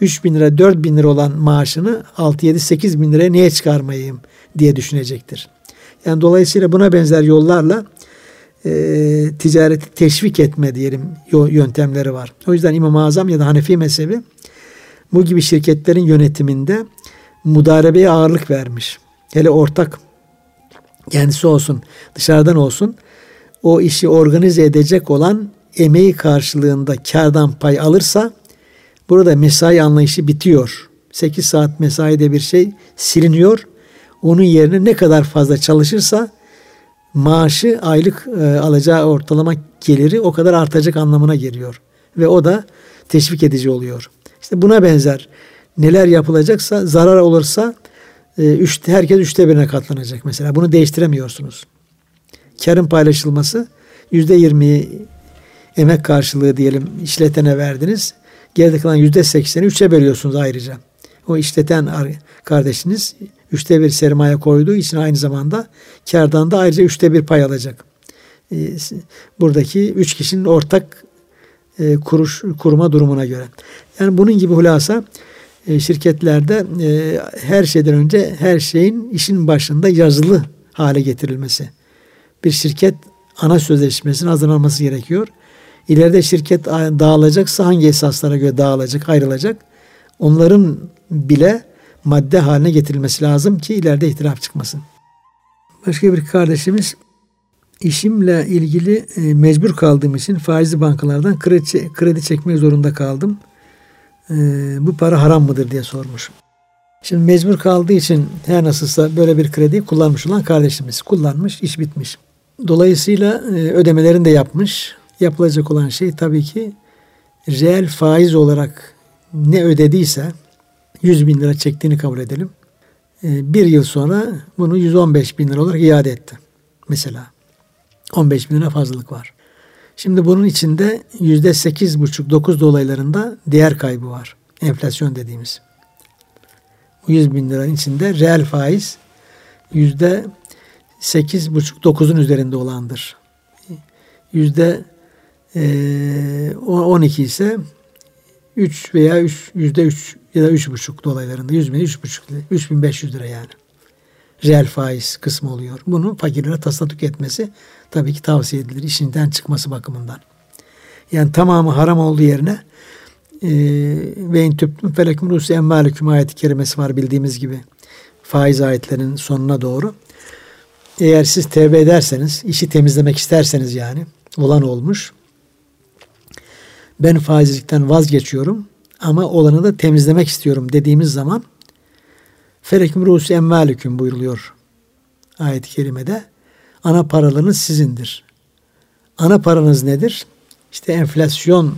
3 bin lira 4 bin lira olan maaşını 6 7 8 bin liraya niye çıkarmayayım diye düşünecektir. Yani dolayısıyla buna benzer yollarla e, ticareti teşvik etme diyelim yöntemleri var. O yüzden İmam-ı Azam ya da Hanefi mezhebi bu gibi şirketlerin yönetiminde mudarebeye ağırlık vermiş. Hele ortak kendisi olsun, dışarıdan olsun o işi organize edecek olan emeği karşılığında kardan pay alırsa burada mesai anlayışı bitiyor. 8 saat mesaide bir şey siliniyor. Onun yerine ne kadar fazla çalışırsa maaşı aylık e, alacağı ortalama geliri o kadar artacak anlamına geliyor. Ve o da teşvik edici oluyor. İşte buna benzer neler yapılacaksa zarar olursa e, üçte, herkes üçte birine katlanacak mesela. Bunu değiştiremiyorsunuz. Karın paylaşılması yüzde yirmi emek karşılığı diyelim işletene verdiniz. Geride kalan yüzde sekseni üçe bölüyorsunuz ayrıca. O işleten kardeşiniz üçte bir sermaye koyduğu için aynı zamanda kardan da ayrıca üçte bir pay alacak. E, buradaki üç kişinin ortak e, kuruş kurma durumuna göre. Yani bunun gibi hulasa e, şirketlerde e, her şeyden önce her şeyin işin başında yazılı hale getirilmesi. Bir şirket ana sözleşmesinin hazırlanması gerekiyor. İleride şirket dağılacaksa hangi esaslara göre dağılacak, ayrılacak? Onların bile madde haline getirilmesi lazım ki ileride ihtilaf çıkmasın. Başka bir kardeşimiz işimle ilgili e, mecbur kaldığım için faizli bankalardan kredi, kredi çekmek zorunda kaldım. E, bu para haram mıdır diye sormuş. Şimdi mecbur kaldığı için her nasılsa böyle bir kredi kullanmış olan kardeşimiz. Kullanmış, iş bitmiş. Dolayısıyla e, ödemelerini de yapmış. Yapılacak olan şey tabii ki reel faiz olarak ne ödediyse 100 bin lira çektiğini kabul edelim. E, bir yıl sonra bunu 115 bin lira olarak iade etti. Mesela 15 bin lira fazlalık var. Şimdi bunun içinde yüzde sekiz buçuk dokuz dolaylarında değer kaybı var. Enflasyon dediğimiz. Bu 100 bin liranın içinde reel faiz yüzde sekiz buçuk dokuzun üzerinde olandır. Yüzde e, on iki ise 3 veya 3 yüzde 3 ya da 3,5 dolaylarında 100 bin 3,5 3500 lira yani. Reel faiz kısmı oluyor. Bunu fakirlere tasadduk etmesi tabii ki tavsiye edilir işinden çıkması bakımından. Yani tamamı haram olduğu yerine e, ve in tüptüm felekum rusi emmâlüküm ayeti kerimesi var bildiğimiz gibi. Faiz ayetlerinin sonuna doğru. Eğer siz tevbe ederseniz, işi temizlemek isterseniz yani, olan olmuş. Ben faizlikten vazgeçiyorum ama olanı da temizlemek istiyorum dediğimiz zaman Ferekum rusi emmâlüküm buyuruluyor ayet-i kerimede. Ana paralarınız sizindir. Ana paranız nedir? İşte enflasyon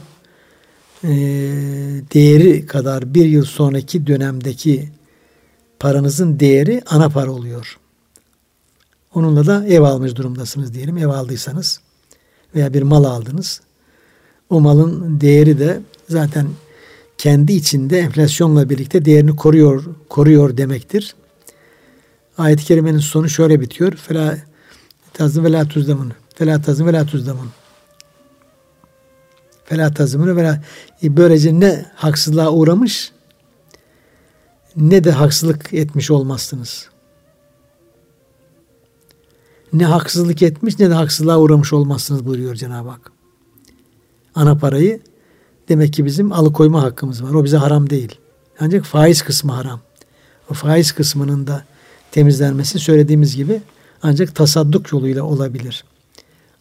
e, değeri kadar bir yıl sonraki dönemdeki paranızın değeri ana para oluyor. Onunla da ev almış durumdasınız diyelim. Ev aldıysanız veya bir mal aldınız. O malın değeri de zaten kendi içinde enflasyonla birlikte değerini koruyor koruyor demektir. Ayet-i kerimenin sonu şöyle bitiyor. Fela tazım ve la tuzdamun. Fela tazım ve la tuzdamun. Fela tazımını ve la e, böylece ne haksızlığa uğramış ne de haksızlık etmiş olmazsınız. Ne haksızlık etmiş ne de haksızlığa uğramış olmazsınız buyuruyor Cenab-ı Hak. Ana parayı demek ki bizim alıkoyma hakkımız var. O bize haram değil. Ancak faiz kısmı haram. O faiz kısmının da temizlenmesi söylediğimiz gibi ancak tasadduk yoluyla olabilir.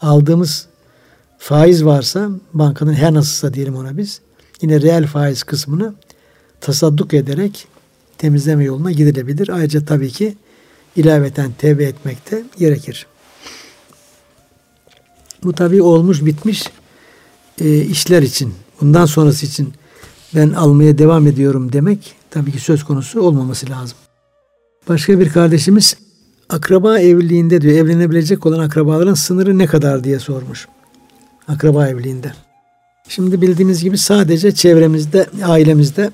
Aldığımız faiz varsa bankanın her nasılsa diyelim ona biz yine reel faiz kısmını tasadduk ederek temizleme yoluna gidilebilir. Ayrıca tabii ki ilaveten tevbe etmek de gerekir. Bu tabii olmuş bitmiş e, işler için, bundan sonrası için ben almaya devam ediyorum demek tabii ki söz konusu olmaması lazım. Başka bir kardeşimiz akraba evliliğinde diyor evlenebilecek olan akrabaların sınırı ne kadar diye sormuş. Akraba evliliğinde. Şimdi bildiğiniz gibi sadece çevremizde, ailemizde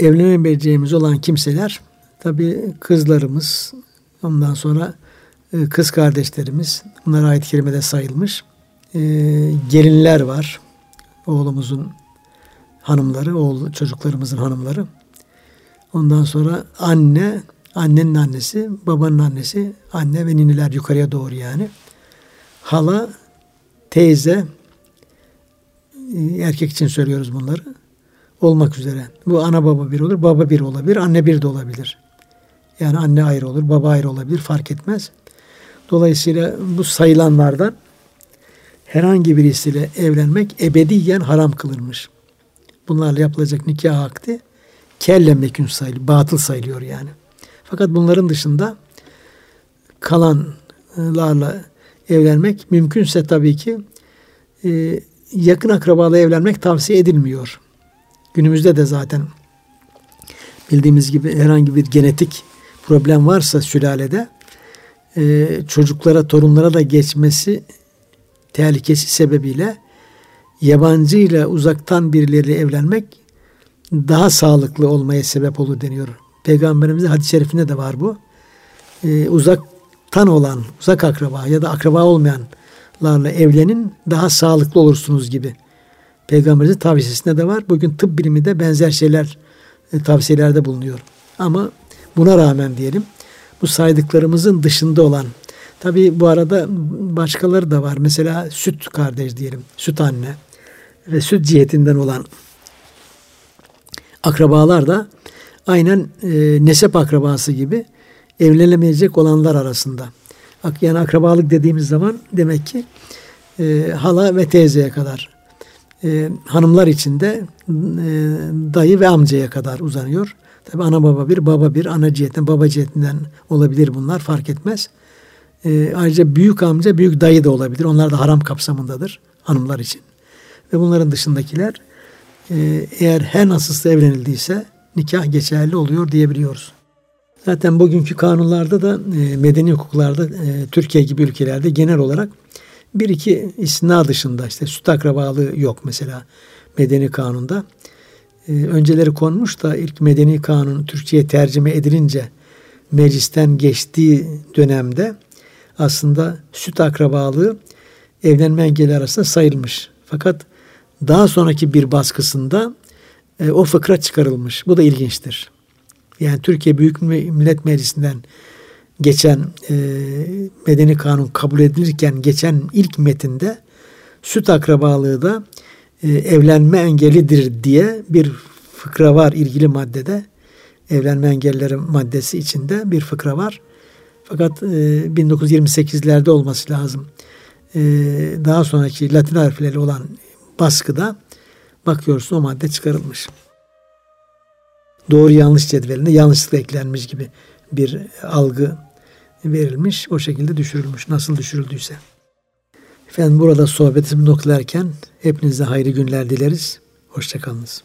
evlenebileceğimiz olan kimseler tabii kızlarımız, ondan sonra e, kız kardeşlerimiz, bunlar ayet-i kerimede sayılmış. E, gelinler var. Oğlumuzun hanımları, oğul çocuklarımızın hanımları. Ondan sonra anne, annenin annesi, babanın annesi, anne ve nineler yukarıya doğru yani. Hala, teyze, e, erkek için söylüyoruz bunları. Olmak üzere. Bu ana baba bir olur, baba bir olabilir, anne bir de olabilir. Yani anne ayrı olur, baba ayrı olabilir, fark etmez. Dolayısıyla bu sayılanlardan herhangi birisiyle evlenmek ebediyen haram kılınmış. Bunlarla yapılacak nikah akdi kelle mekün sayılıyor, batıl sayılıyor yani. Fakat bunların dışında kalanlarla evlenmek mümkünse tabii ki e, yakın akrabalarla evlenmek tavsiye edilmiyor. Günümüzde de zaten bildiğimiz gibi herhangi bir genetik problem varsa sülalede e, çocuklara, torunlara da geçmesi tehlikesi sebebiyle yabancı ile uzaktan birileriyle evlenmek daha sağlıklı olmaya sebep olur deniyor. Peygamberimizin hadis-i şerifinde de var bu. e, uzaktan olan, uzak akraba ya da akraba olmayanlarla evlenin daha sağlıklı olursunuz gibi. Peygamberimizin tavsiyesinde de var. Bugün tıp bilimi de benzer şeyler e, tavsiyelerde bulunuyor. Ama buna rağmen diyelim bu saydıklarımızın dışında olan tabi bu arada başkaları da var. Mesela süt kardeş diyelim. Süt anne ve süt cihetinden olan akrabalar da aynen e, nesep akrabası gibi evlenemeyecek olanlar arasında. Yani akrabalık dediğimiz zaman demek ki e, hala ve teyzeye kadar e, hanımlar içinde e, dayı ve amcaya kadar uzanıyor. Tabi ana baba bir, baba bir, ana cihetinden, baba cihetinden olabilir bunlar fark etmez. E, ayrıca büyük amca, büyük dayı da olabilir. Onlar da haram kapsamındadır hanımlar için. Ve bunların dışındakiler e, eğer her nasılsa evlenildiyse nikah geçerli oluyor diyebiliyoruz. Zaten bugünkü kanunlarda da e, medeni hukuklarda e, Türkiye gibi ülkelerde genel olarak bir iki istina dışında işte süt akrabalığı yok mesela medeni kanunda. Ee, önceleri konmuş da ilk medeni kanun Türkçe'ye tercüme edilince meclisten geçtiği dönemde aslında süt akrabalığı evlenme engeli arasında sayılmış. Fakat daha sonraki bir baskısında e, o fıkra çıkarılmış. Bu da ilginçtir. Yani Türkiye Büyük Millet Meclisi'nden geçen e, medeni kanun kabul edilirken geçen ilk metinde süt akrabalığı da e, evlenme engelidir diye bir fıkra var ilgili maddede. Evlenme engelleri maddesi içinde bir fıkra var. Fakat e, 1928'lerde olması lazım. E, daha sonraki Latin harfleri olan baskıda bakıyorsun o madde çıkarılmış. Doğru yanlış cetveline yanlışlıkla eklenmiş gibi bir algı verilmiş. O şekilde düşürülmüş. Nasıl düşürüldüyse. Efendim burada sohbetimi noktalarken hepinize hayırlı günler dileriz. Hoşçakalınız.